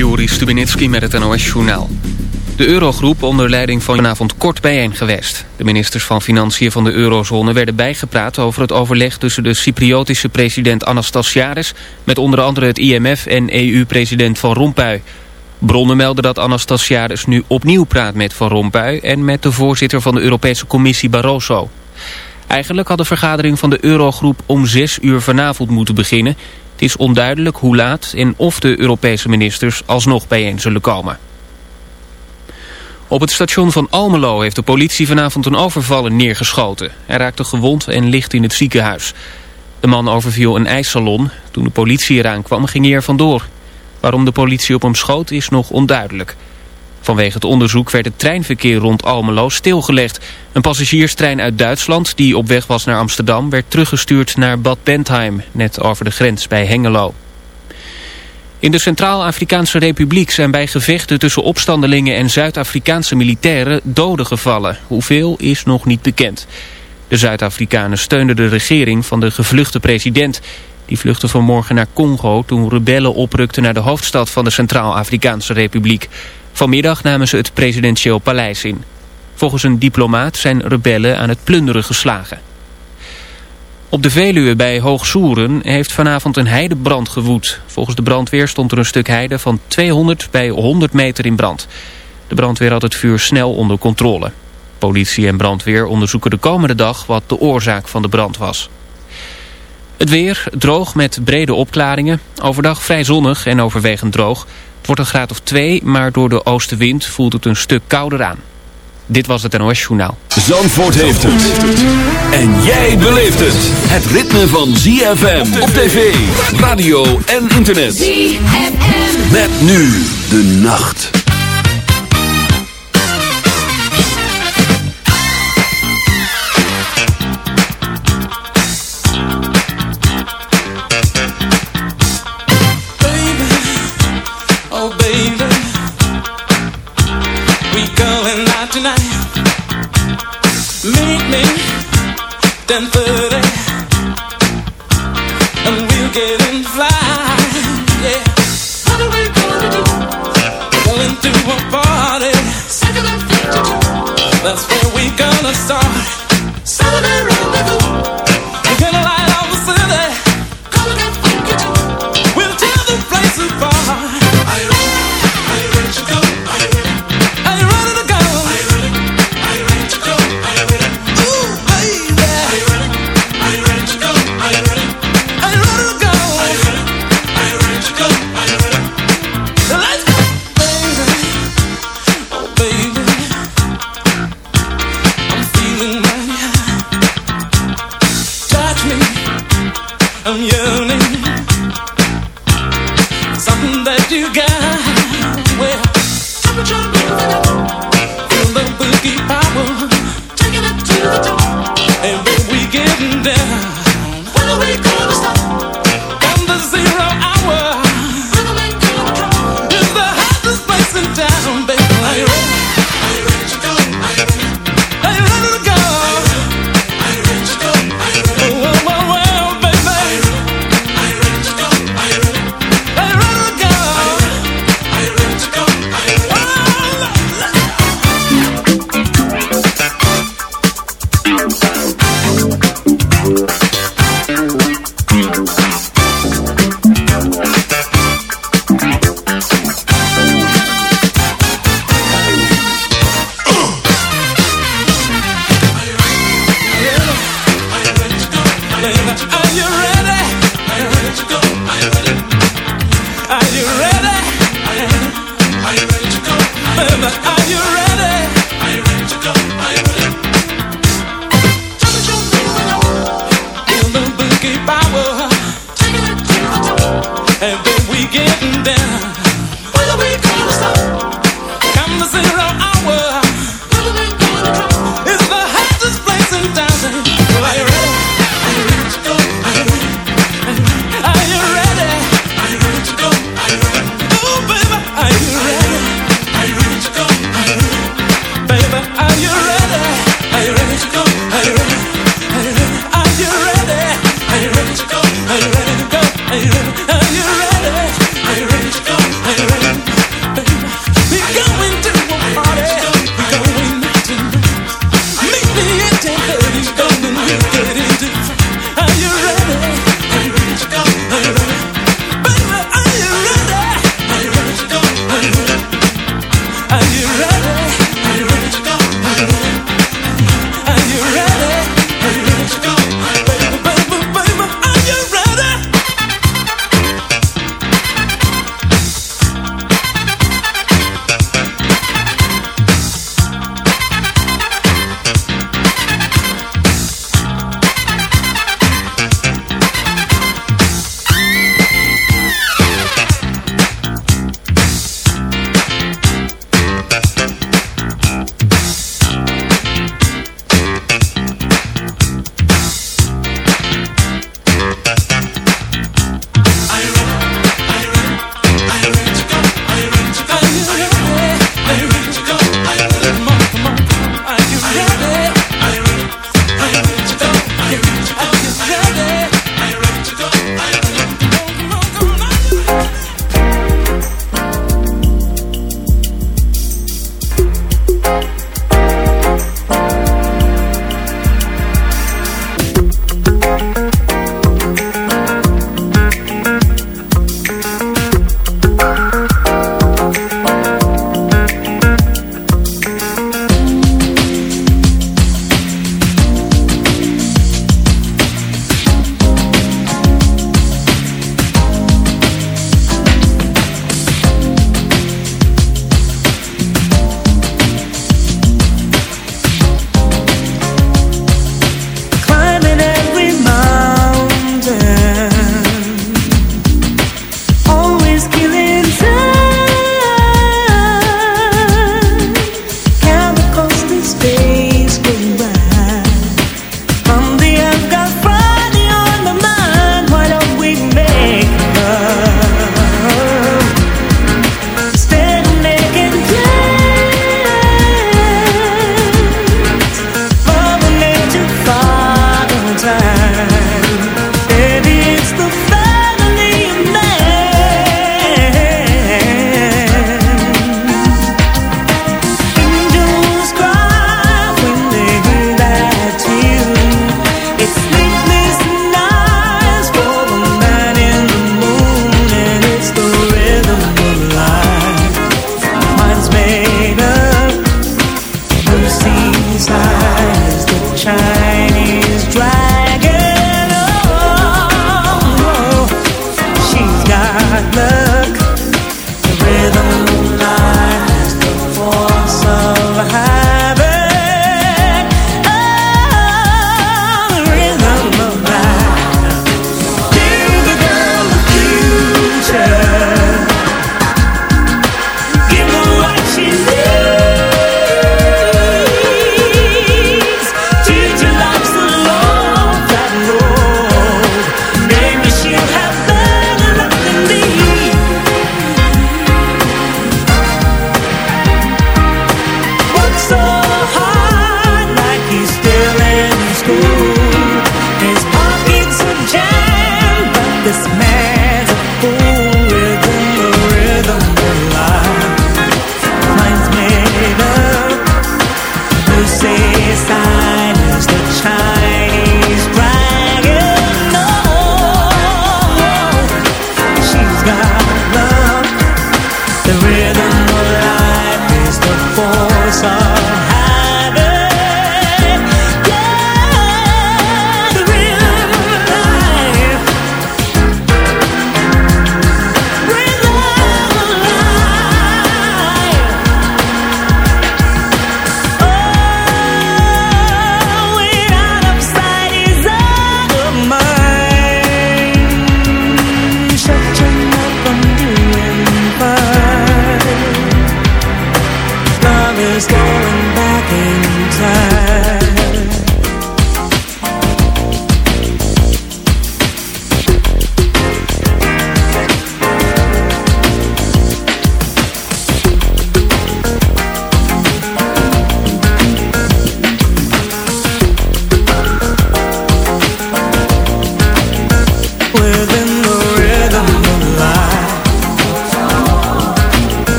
Joris Stubenitski met het NOS-journaal. De eurogroep onder leiding van vanavond kort bijeen geweest. De ministers van Financiën van de eurozone werden bijgepraat over het overleg tussen de Cypriotische president Anastasiades... met onder andere het IMF en EU-president Van Rompuy. Bronnen melden dat Anastasiades nu opnieuw praat met Van Rompuy... en met de voorzitter van de Europese Commissie Barroso. Eigenlijk had de vergadering van de eurogroep om zes uur vanavond moeten beginnen... Het is onduidelijk hoe laat en of de Europese ministers alsnog bijeen zullen komen. Op het station van Almelo heeft de politie vanavond een overvaller neergeschoten. Hij raakte gewond en ligt in het ziekenhuis. De man overviel een ijssalon. Toen de politie eraan kwam ging hij er vandoor. Waarom de politie op hem schoot is nog onduidelijk. Vanwege het onderzoek werd het treinverkeer rond Almelo stilgelegd. Een passagierstrein uit Duitsland die op weg was naar Amsterdam... werd teruggestuurd naar Bad Bentheim, net over de grens bij Hengelo. In de Centraal-Afrikaanse Republiek zijn bij gevechten tussen opstandelingen en Zuid-Afrikaanse militairen doden gevallen. Hoeveel is nog niet bekend. De Zuid-Afrikanen steunden de regering van de gevluchte president. Die vluchtte vanmorgen naar Congo toen rebellen oprukten naar de hoofdstad van de Centraal-Afrikaanse Republiek. Vanmiddag namen ze het presidentieel paleis in. Volgens een diplomaat zijn rebellen aan het plunderen geslagen. Op de Veluwe bij Hoogsoeren heeft vanavond een heidebrand gewoed. Volgens de brandweer stond er een stuk heide van 200 bij 100 meter in brand. De brandweer had het vuur snel onder controle. Politie en brandweer onderzoeken de komende dag wat de oorzaak van de brand was. Het weer droog met brede opklaringen. Overdag vrij zonnig en overwegend droog. Het wordt een graad of 2, maar door de oostenwind voelt het een stuk kouder aan. Dit was het NOS Journaal. Zandvoort heeft het. En jij beleeft het. Het ritme van ZFM op tv, radio en internet. ZFM. Met nu de nacht.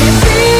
See.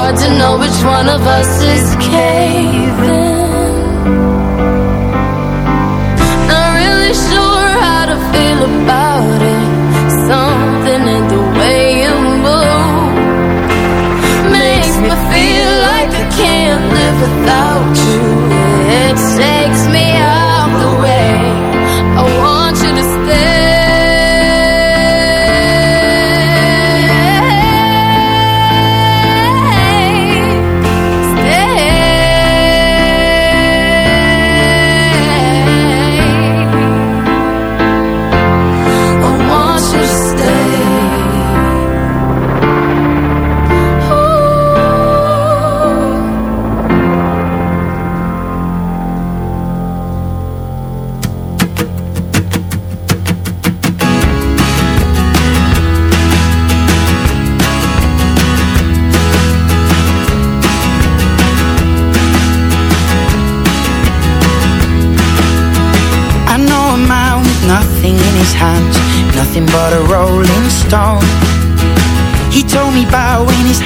hard to know which one of us is caving. Not really sure how to feel about it. Something in the way you move makes me feel like I can't live without you. It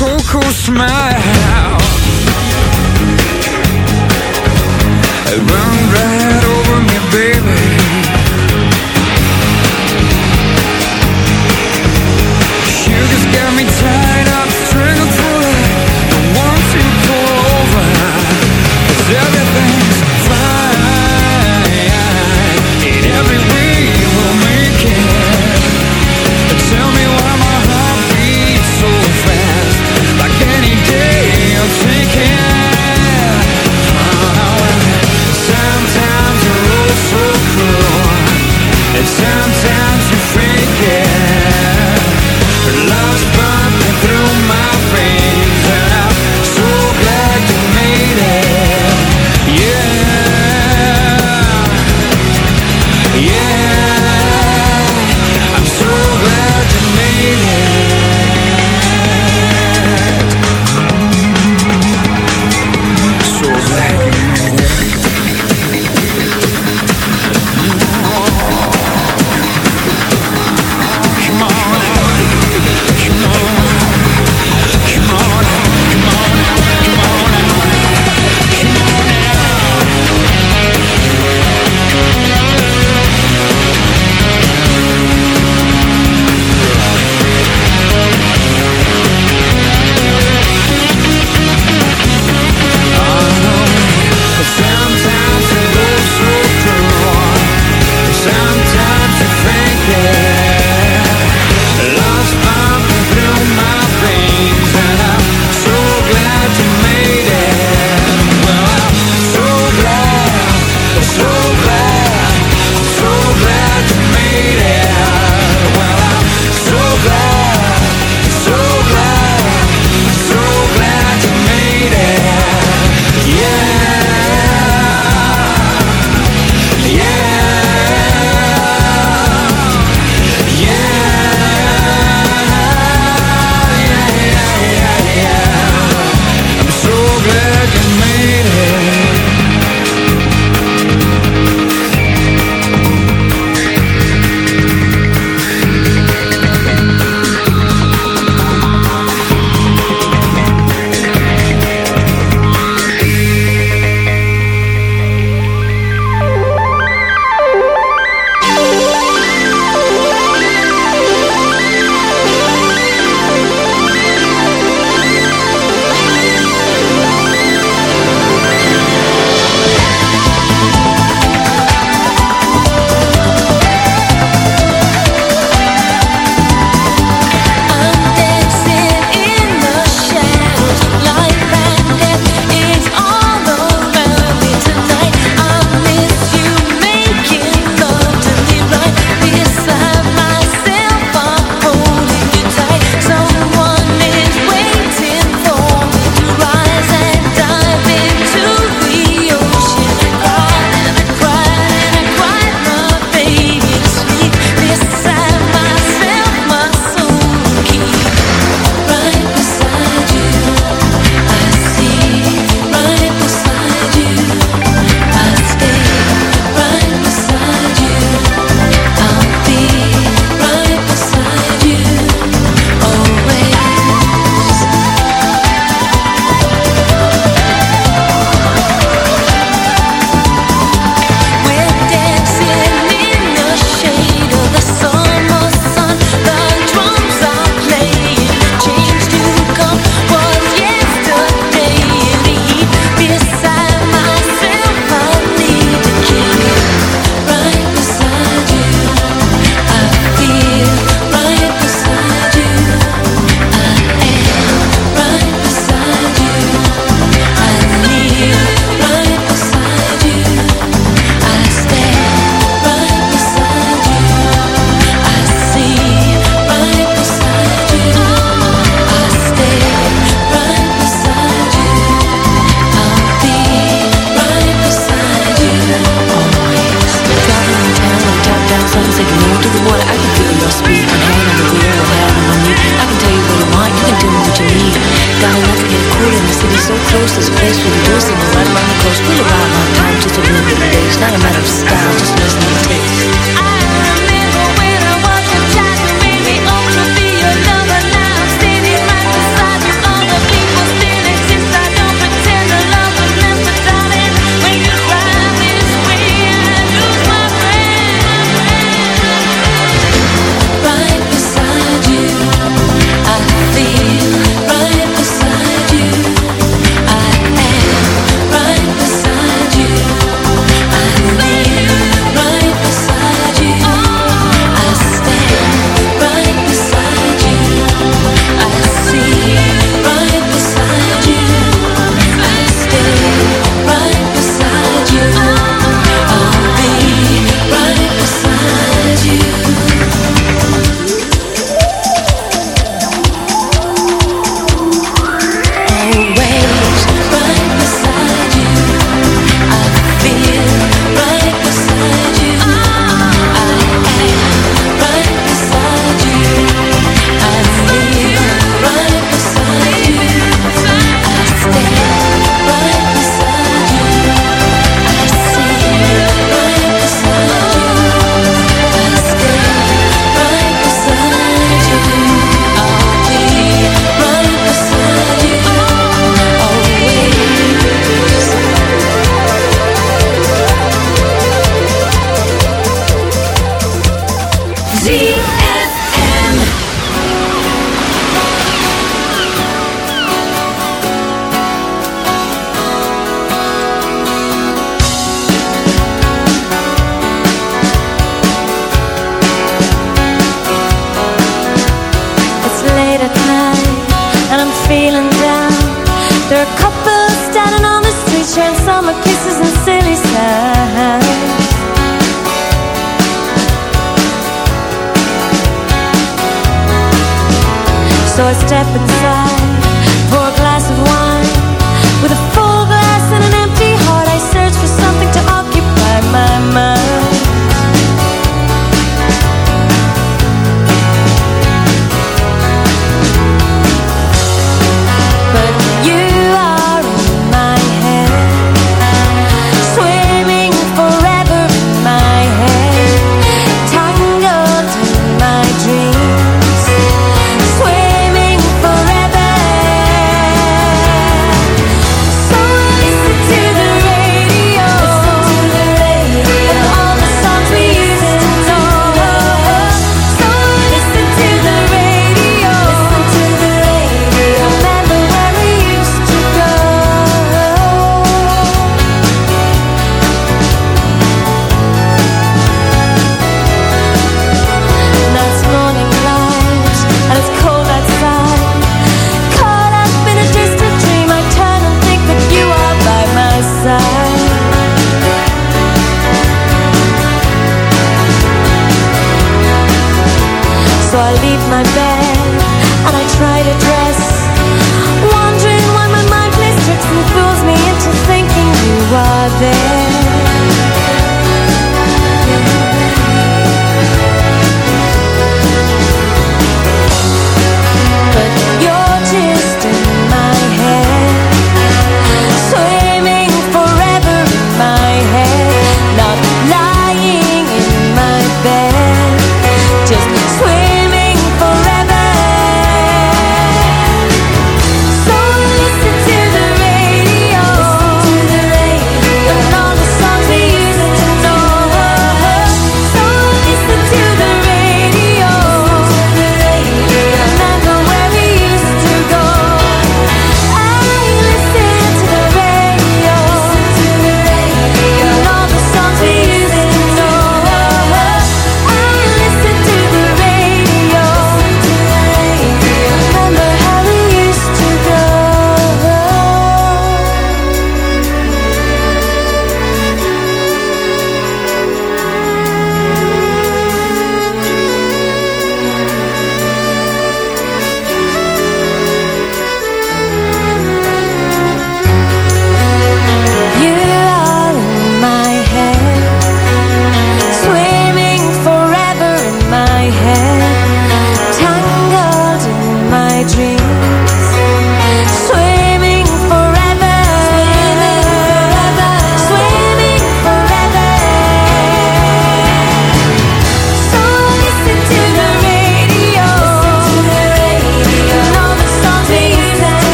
Your cocoa smile. Run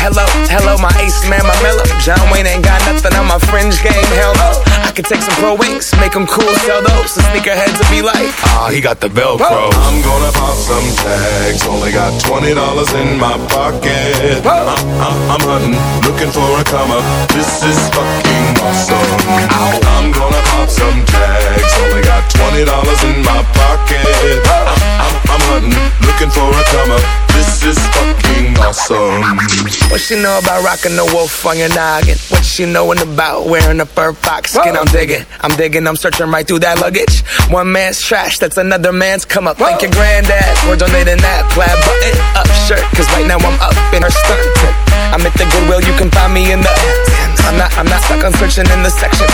Hello, hello, my ace man, my mellow. John Wayne ain't got nothing on my fringe game, hell no. I could take some pro wings, make them cool, sell those. The sneakerheads will be like, ah, he got the Velcro. I'm gonna pop some tags. Only got twenty dollars in my pocket. I'm, I'm, uh, uh, I'm hunting, looking for a comer. This is fucking awesome. I'm gonna pop some tags. Only got twenty dollars in my pocket. I'm, uh, I'm, I'm hunting, looking for a comer. This is fucking awesome. What she know about rocking the wolf on your noggin? What she knowin' about wearing a fur fox skin? I'm digging, I'm digging, I'm searching right through that luggage. One man's trash, that's another man's come up. Thank your granddad for donating that plaid button up shirt. Cause right now I'm up in her skirt. I'm at the Goodwill, you can find me in the. I'm not, I'm not stuck on searching in the section.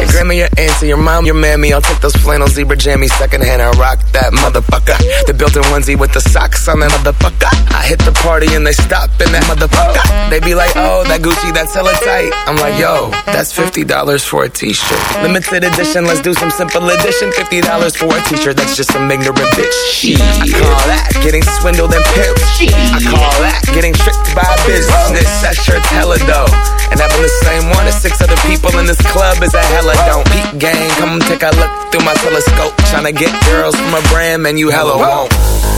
Your grandma, your auntie, your mom, your mammy. I'll take those flannel zebra jammies secondhand and rock that motherfucker. The built-in onesie with the socks on that motherfucker. I hit the party and they stop in that motherfucker. They be like, oh, that Gucci, that's hella tight. I'm like, yo, that's $50 for a t-shirt. Limited edition, let's do some simple edition. $50 for a t-shirt, that's just some ignorant bitch. Shit. I call that getting swindled and pimped. I call that getting tricked by a business. That shirt's hella dope. And having the same one as six other people in this club is a hella don't. Peak gang, come take a look through my telescope. Tryna get girls from a brand, man, you hella won't.